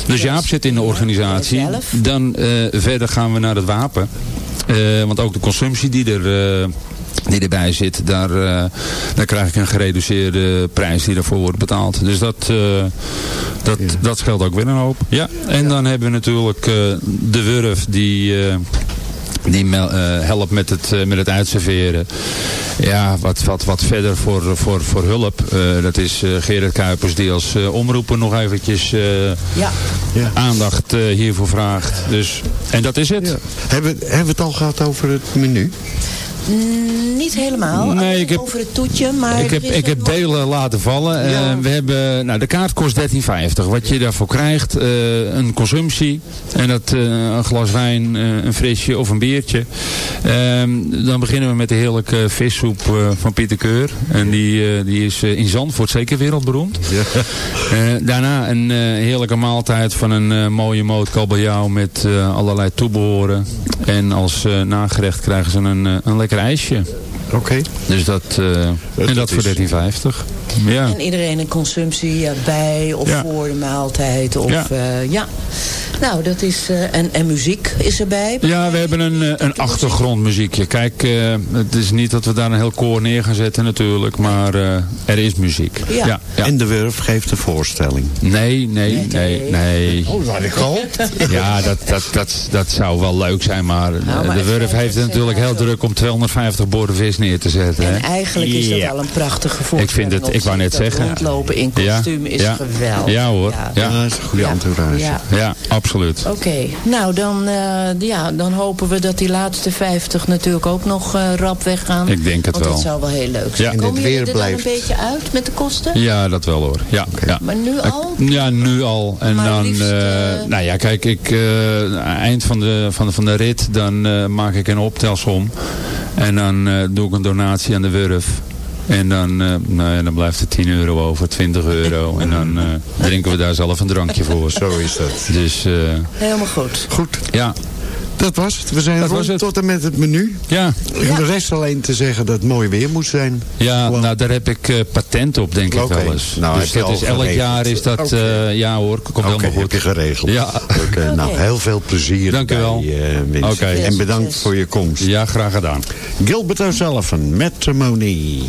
Dus Jaap zit in de organisatie. Zelf. Dan eh, verder gaan we naar het wapen. Eh, want ook de consumptie die er... eh, die erbij zit, daar, eh, daar krijg ik een gereduceerde prijs die daarvoor wordt betaald. Dus dat, eh, dat, dat scheelt ook weer een hoop. Ja. En dan hebben we natuurlijk eh, de Wurf die... die eh, helpt met het, eh, met het uitserveren. Ja, wat, wat, wat verder voor, voor, voor hulp. eh, dat is eh, Gerard Kuipers die als eh, omroeper nog eventjes eh, Ja. Ja. aandacht eh, hiervoor vraagt. Dus, en dat is het. Ja. Hebben, hebben we het al gehad over het menu? Mm, niet helemaal. Nee, ik heb- Over het toetje, maar... ik heb, ik heb delen laten vallen. Eh, we hebben, nou, de kaart kost 13,50. Wat je daarvoor krijgt, eh, een consumptie. En dat eh, een glas wijn, eh, een frisje of een biertje. Ehm, dan beginnen we met de heerlijke vissoep eh, van Pieter Keur. En die, die is in Zandvoort zeker wereldberoemd. Eh, daarna een eh, heerlijke maaltijd van een mooie moot kabeljauw met allerlei toebehoren. En als eh, nagerecht krijgen ze een, eh, een lekker ijsje. Oké. Dus dat, eh, en dat dat voor is- 13,50. Ja. En iedereen een consumptie bij of Ja. voor de maaltijd. Of, Ja. ja. ja. Nou, dat is... eh, en, en muziek is erbij. Ja, we hebben een, eh, een achtergrondmuziekje. Kijk, eh, het is niet dat we daar een heel koor neer gaan zetten natuurlijk, maar eh, er is muziek. Ja. Ja, ja. En de Wurf geeft een voorstelling. Nee, nee, nee, nee. Oh, dat had ik gehoopt. Ja, dat, dat, dat, dat zou wel leuk zijn, maar, eh, Nou, maar de Wurf heeft het natuurlijk heel druk om 250 borden vis neer te zetten. En Hè? eigenlijk is dat Ja. wel een prachtige voorstelling. Ik vind het, ik wou net zeggen. Rondlopen in Ja, kostuum is ja. geweldig. Ja hoor, ja. Ja, dat is een goede entourage. Ja. Ja, absoluut. Oké, nou dan, eh, ja, dan hopen we dat die laatste 50 natuurlijk ook nog eh, rap weggaan. Ik denk het Want wel. dat zou wel heel leuk zijn. Ja. En Komen jullie weer er dan een beetje uit met de kosten? Ja, dat wel hoor. Ja, ja. Maar nu al? Ja, nu al. En Maar dan, liefst, eh, eh, nou ja, kijk, ik, eh, eind van de, van, de, van de rit, dan eh, maak ik een optelsom. En dan eh, doe ik een donatie aan de Wurf. En dan, eh, nou ja, dan blijft er 10 euro over, 20 euro. En dan eh, drinken we daar zelf een drankje voor. Zo is dat. Dus eh, Helemaal goed. Goed, ja, dat was het. We zijn Dat rond het. tot en met het menu. ja, De rest alleen te zeggen dat het mooi weer moet zijn. ja Gewoon- nou, daar heb ik eh, patent op, denk ik wel eens. Nou, dus dat is elk geregeld. jaar is dat, eh, ja hoor, komt helemaal heb goed. je geregeld. Ja. Oké, nou, heel veel plezier Dank u wel. bij, eh, Vince. Oké. En bedankt voor je komst. Ja, graag gedaan. Gilbert O'Sullivan, Matrimony.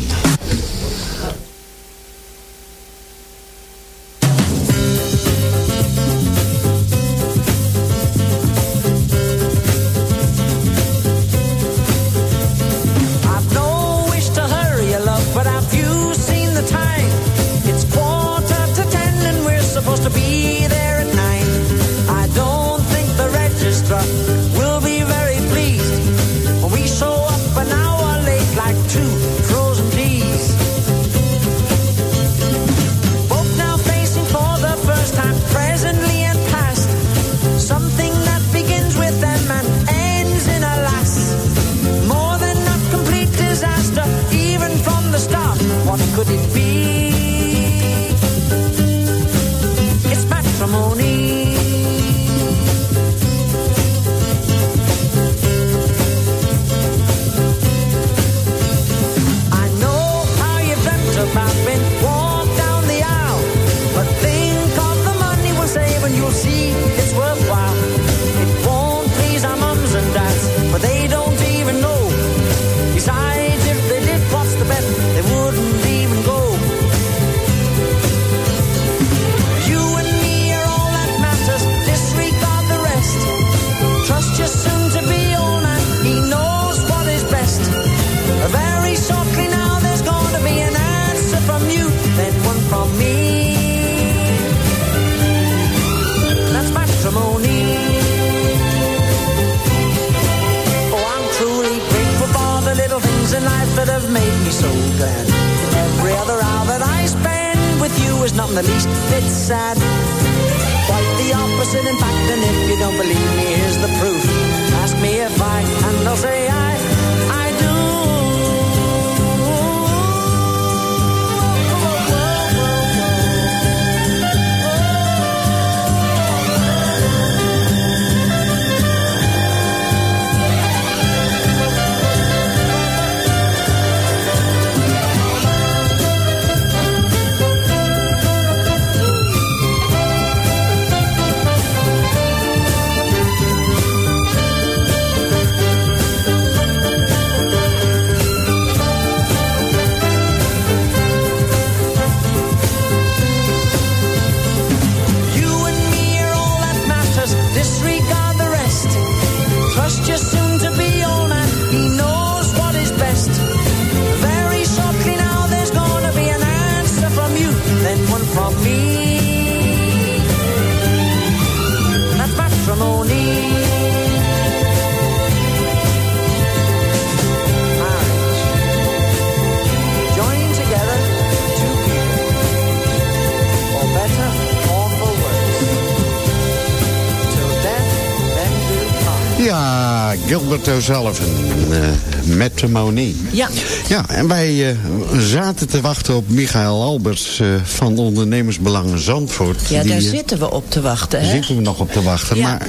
Gil Gilbert O'Sullivan, uh, Matrimony. Ja. Ja, en wij uh, zaten te wachten op Michael Alberts uh, van Ondernemersbelangen Zandvoort. Ja, die, daar zitten we op te wachten. Daar zitten we nog op te wachten, Ja. maar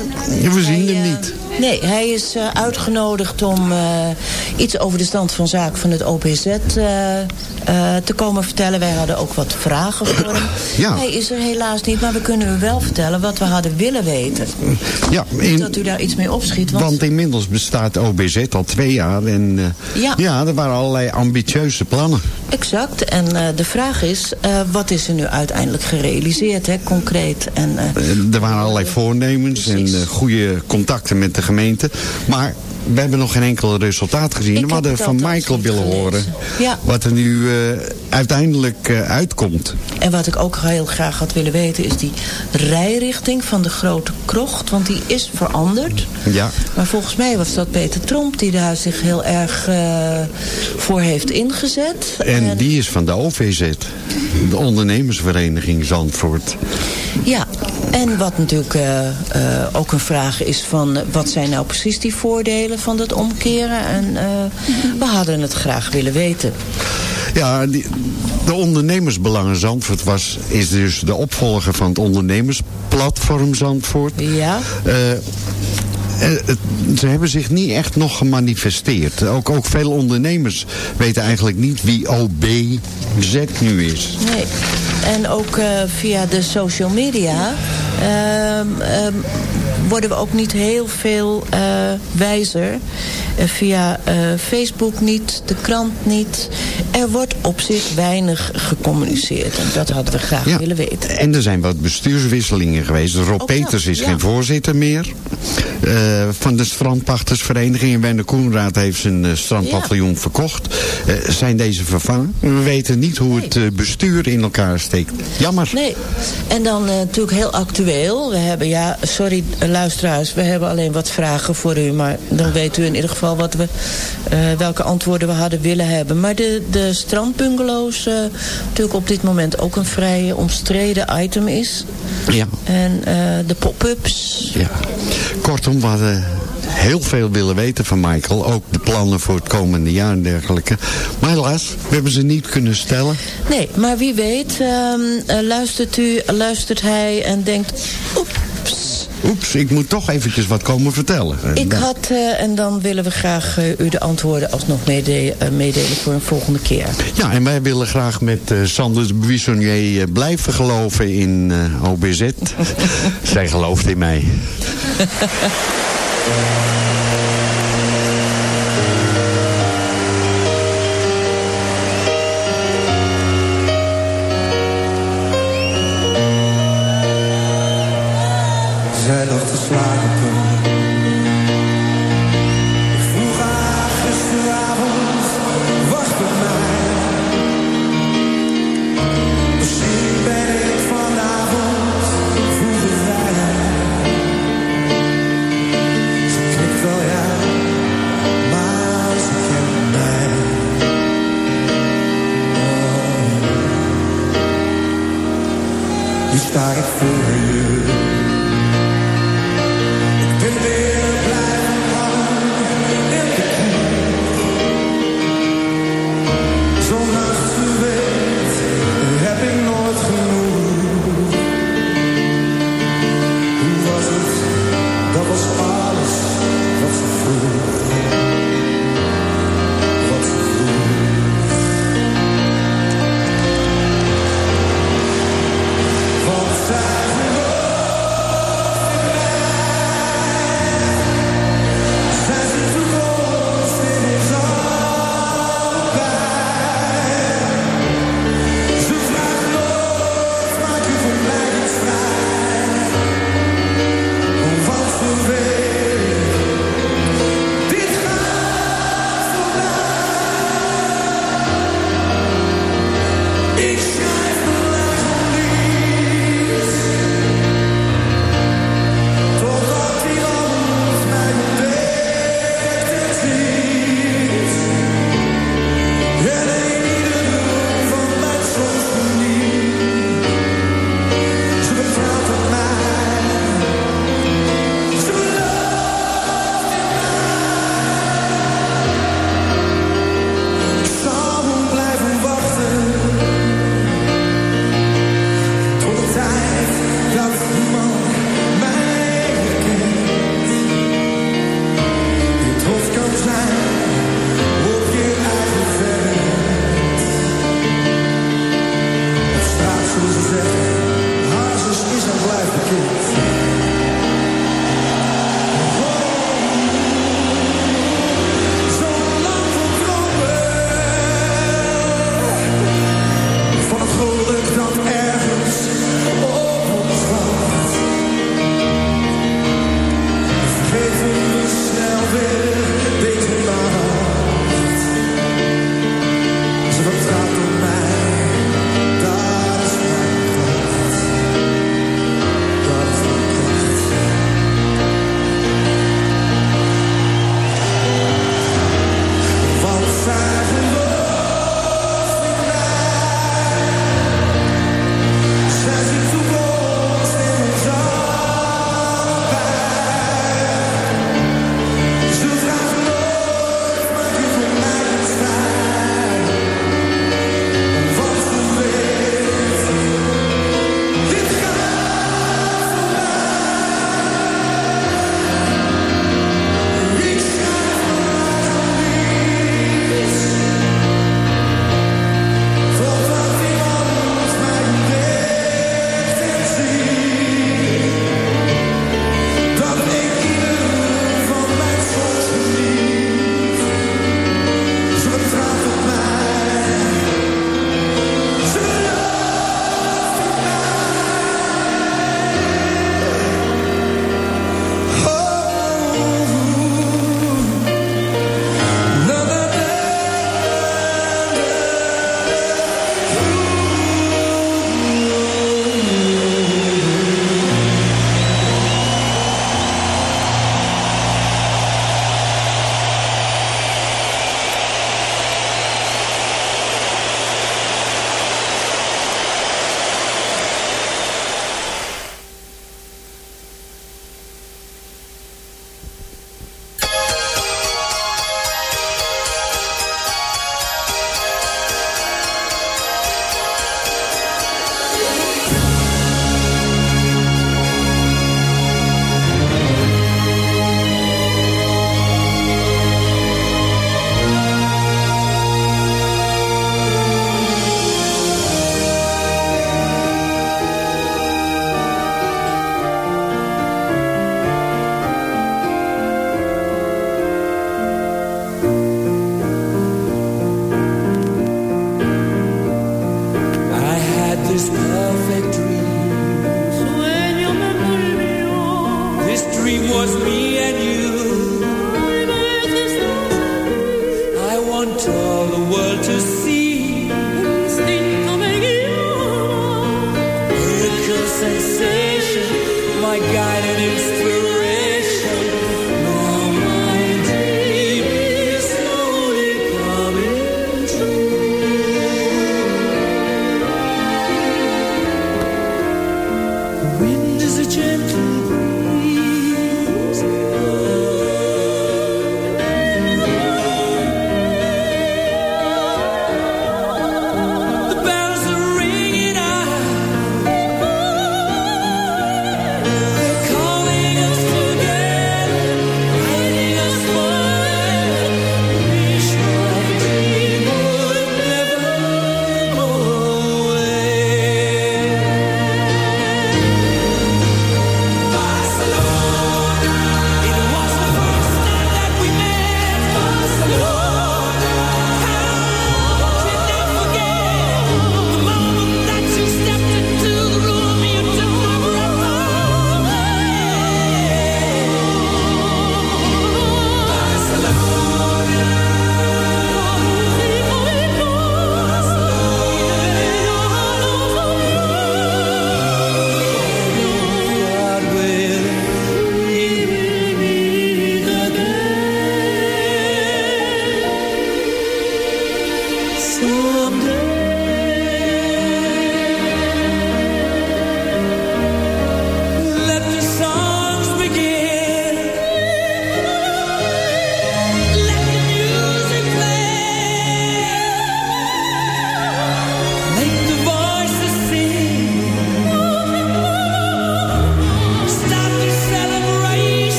we zien hem niet. Nee, hij is uitgenodigd om iets over de stand van zaak van het OPZ te komen vertellen. Wij hadden ook wat vragen voor hem. Ja. Hij is er helaas niet, maar we kunnen u wel vertellen wat we hadden willen weten. Ja, in- dat u daar iets mee opschiet. Want, Want inmiddels bestaat OBZ al twee jaar en eh, Ja. ja, er waren allerlei ambitieuze plannen. Exact. En uh, de vraag is, uh, wat is er nu uiteindelijk gerealiseerd, hè, concreet? En, Eh, Er waren allerlei voornemens en Precies. eh, goede contacten met de gemeente. Maar we hebben nog geen enkel resultaat gezien. Ik we hadden van Michael willen horen Ja. wat er nu eh, uiteindelijk eh, uitkomt. En wat ik ook heel graag had willen weten is die rijrichting van de grote krocht. Want die is veranderd. Ja. Maar volgens mij was dat Peter Tromp die daar zich heel erg eh, voor heeft ingezet. En die is van de OVZ, de ondernemersvereniging Zandvoort. Ja, en wat natuurlijk eh, ook een vraag is van... wat zijn nou precies die voordelen van dat omkeren? En we hadden het graag willen weten. Ja, die, de ondernemersbelangen Zandvoort was, is dus de opvolger van het ondernemersplatform Zandvoort. Ja, Eh, eh, ze hebben zich niet echt nog gemanifesteerd. Ook, ook veel ondernemers weten eigenlijk niet wie OBZ nu is. nee. En ook eh, via de social media... ehm, ehm, worden we ook niet heel veel eh, wijzer. Eh, via eh, Facebook niet, de krant niet. Er wordt op zich weinig gecommuniceerd. En dat hadden we graag Ja. willen weten. En er zijn wat bestuurswisselingen geweest. Rob Ook Peters is ja. geen voorzitter meer van de strandpachtersvereniging. En Werner Koenraad heeft zijn strandpaviljoen verkocht. Zijn deze vervangen? We weten niet hoe het bestuur in elkaar steekt. Jammer. Nee, en dan natuurlijk heel actueel. We hebben, ja, sorry eh, luisteraars, we hebben alleen wat vragen voor u. Maar dan weet u in ieder geval wat we, eh, welke antwoorden we hadden willen hebben. Maar de, de strandbungalows, eh, natuurlijk op dit moment ook een vrij omstreden item is. Ja. En de pop-ups. Ja. Kortom, we hadden heel veel willen weten van Michael. Ook de plannen voor het komende jaar en dergelijke. Maar helaas, we hebben ze niet kunnen stellen. Nee, maar wie weet, ehm, eh, luistert u, luistert hij en denkt... Oeps, Oeps, ik moet toch eventjes wat komen vertellen. Ik had, eh, en dan willen we graag eh, u de antwoorden alsnog meede- meedelen voor een volgende keer. Ja, en wij willen graag met Sander de Buissonnier blijven geloven in OBZ. Zij gelooft in mij. Zij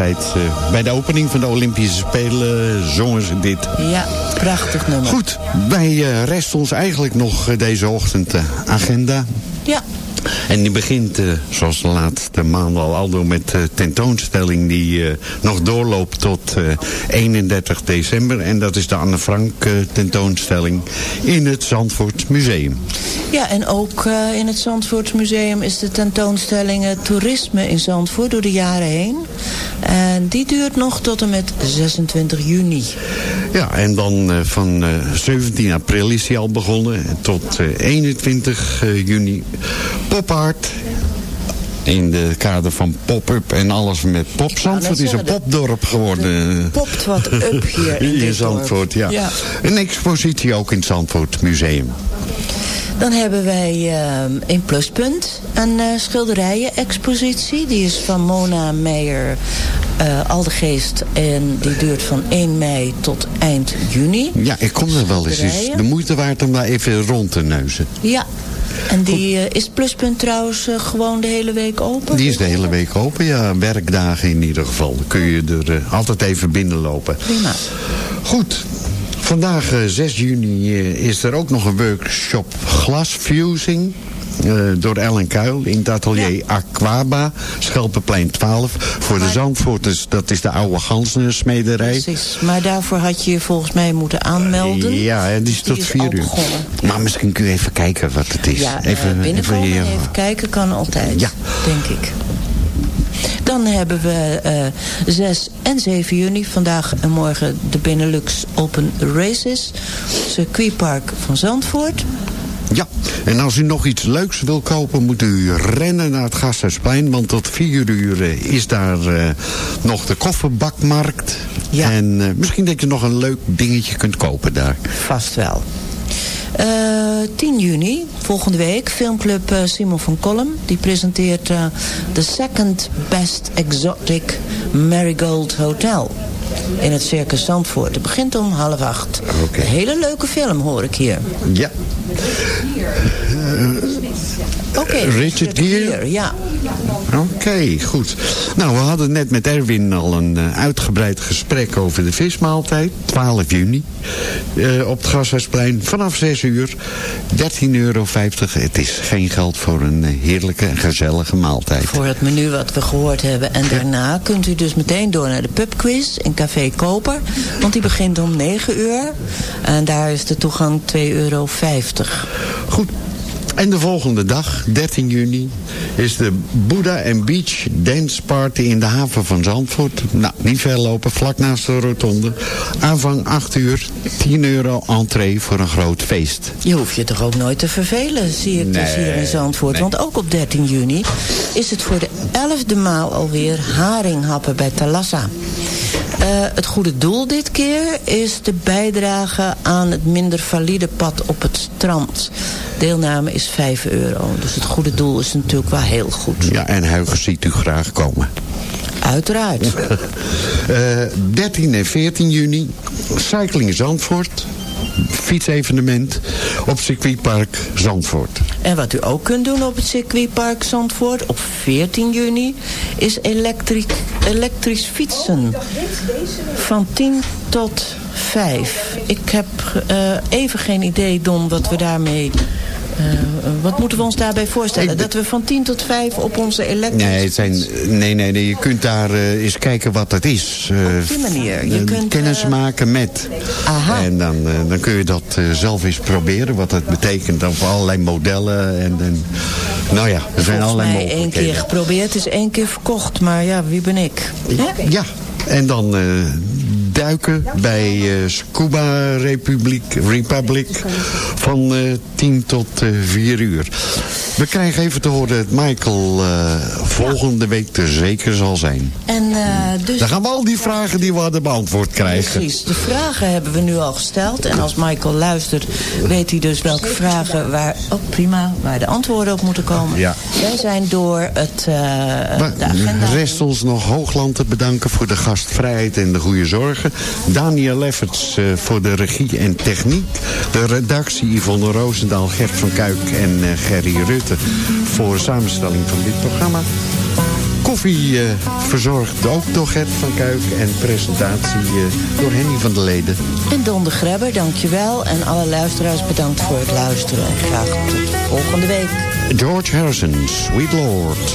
Eh, bij de opening van de Olympische Spelen zongen ze dit. Ja, prachtig nummer. Goed, wij eh, rest ons eigenlijk nog eh, deze ochtend de agenda. Ja. En die begint, eh, zoals de laatste maanden al, al door met de tentoonstelling die eh, nog doorloopt tot eh, 31 december. En dat is de Anne Frank eh, tentoonstelling in het Zandvoort Museum. Ja, en ook eh, in het Zandvoortsmuseum is de tentoonstelling eh, Toerisme in Zandvoort door de jaren heen. En die duurt nog tot en met 26 juni. Ja, en dan eh, van eh, 17 april is hij al begonnen tot eh, 21 eh, juni. Pop art. In de kader van pop-up en alles met pop. Zandvoort is een popdorp geworden. Popt wat up hier in dit Zandvoort, ja. Een expositie ook in het Zandvoort Museum. Dan hebben wij eh, in Pluspunt een eh, schilderijen-expositie. Die is van Mona Meijer eh Aldegeest. En die duurt van 1 mei tot eind juni. Ja, ik kom er wel eens. Het is de moeite waard om daar even rond te neuzen. Ja. En die eh, is Pluspunt trouwens eh, gewoon de hele week open? Die is de hele week open, ja. Werkdagen in ieder geval. Dan kun je er altijd even binnenlopen. Prima. Goed. Vandaag, eh, 6 juni, is er ook nog een workshop glasfusing. Eh, door Ellen Kuil in het atelier Aquaba, Schelpenplein 12. Voor de Zandvoorters, dat is de oude Gansensmederij. Precies. Maar daarvoor had je je volgens mij moeten aanmelden. Ja, en die is Die tot is vier al uur. begonnen. Maar misschien kun je even kijken wat het is. Ja, even, binnenkomen en even kijken kan altijd, Ja. denk ik. Dan hebben we eh 6 en 7 juni, vandaag en morgen de Benelux Open Races. Circuitpark van Zandvoort. Ja, en als u nog iets leuks wil kopen, moet u rennen naar het Gasthuisplein. Want tot vier uur eh, is daar eh, nog de kofferbakmarkt. Ja. En eh, misschien dat je nog een leuk dingetje kunt kopen daar. Vast wel. Eh, 10 juni, volgende week, filmclub Simon van Kolm. Die presenteert eh The Second Best Exotic Marigold Hotel. In het Circus Zandvoort. Het begint om half acht. Oké. Een hele leuke film hoor ik hier. Ja. Oké. Richard Gere? Ja. Oké, goed. Nou, we hadden net met Erwin al een eh, uitgebreid gesprek over de vismaaltijd. 12 juni. eh, op het Gasthuisplein vanaf 6 uur. 13,50 euro. Het is geen geld voor een eh, heerlijke en gezellige maaltijd. Voor het menu wat we gehoord hebben. En daarna kunt u dus meteen door naar de pubquiz in Café Koper. Want die begint om 9 uur. En daar is de toegang 2,50 euro. Goed. En de volgende dag, 13 juni, is de Buddha and Beach Dance Party in de haven van Zandvoort. Nou, niet ver lopen, vlak naast de rotonde. Aanvang 8 uur, 10 euro entree voor een groot feest. Je hoeft je toch ook nooit te vervelen, zie ik dus hier in Zandvoort. nee. Want ook op 13 juni is het voor de elfde maal alweer haringhappen bij Talassa. Eh, het goede doel dit keer is de bijdrage aan het minder valide pad op het strand. Deelname is 5 euro. Dus het goede doel is natuurlijk wel heel goed. Ja, en Huigen ziet u graag komen. Uiteraard. Eh 13 en 14 juni, Cycling Zandvoort. Fietsevenement op circuitpark Zandvoort. En wat u ook kunt doen op het circuitpark Zandvoort op 14 juni is elektrisch, fietsen. Van 10 tot 5. Ik heb eh, even geen idee, Don, wat we daarmee... eh, wat moeten we ons daarbij voorstellen? Ik- Dat we van 10 tot 5 op onze elektrische Nee, het zijn, nee, nee, nee, je kunt daar eh, eens kijken wat het is. Eh, Op die manier. Je eh, kunt, kennis eh, maken met. Aha. En dan, eh, dan kun je dat eh, zelf eens proberen, wat het betekent. Op allerlei modellen. En, en, nou ja, er zijn volgens allerlei mij één keer geprobeerd, is één keer verkocht. Maar ja, wie ben ik? Hè? Ja, en dan eh, duiken bij eh, Scuba Republiek, Republic van eh 10 tot eh 4 uur. We krijgen even te horen dat Michael eh, volgende week er zeker zal zijn. En eh, dus... Dan gaan we al die vragen die we hadden beantwoord krijgen. Precies, de vragen hebben we nu al gesteld. En als Michael luistert, weet hij dus welke vragen waar, oh prima, waar de antwoorden op moeten komen. Ja. Wij zijn door het, eh, Maar de agenda. rest ons nog Hoogland te bedanken voor de gastvrijheid en de goede zorgen. Daniel Lefferts eh, voor de regie en techniek. De redactie Yvonne Roosendaal, Gert van Kuik en eh, Gerry Rutte voor de samenstelling van dit programma. Koffie eh, verzorgd ook door Gert van Kuik en presentatie door Henny van der Leden. En Don de Grebber, dankjewel. En alle luisteraars bedankt voor het luisteren. En graag tot volgende week. George Harrison, Sweet Lord.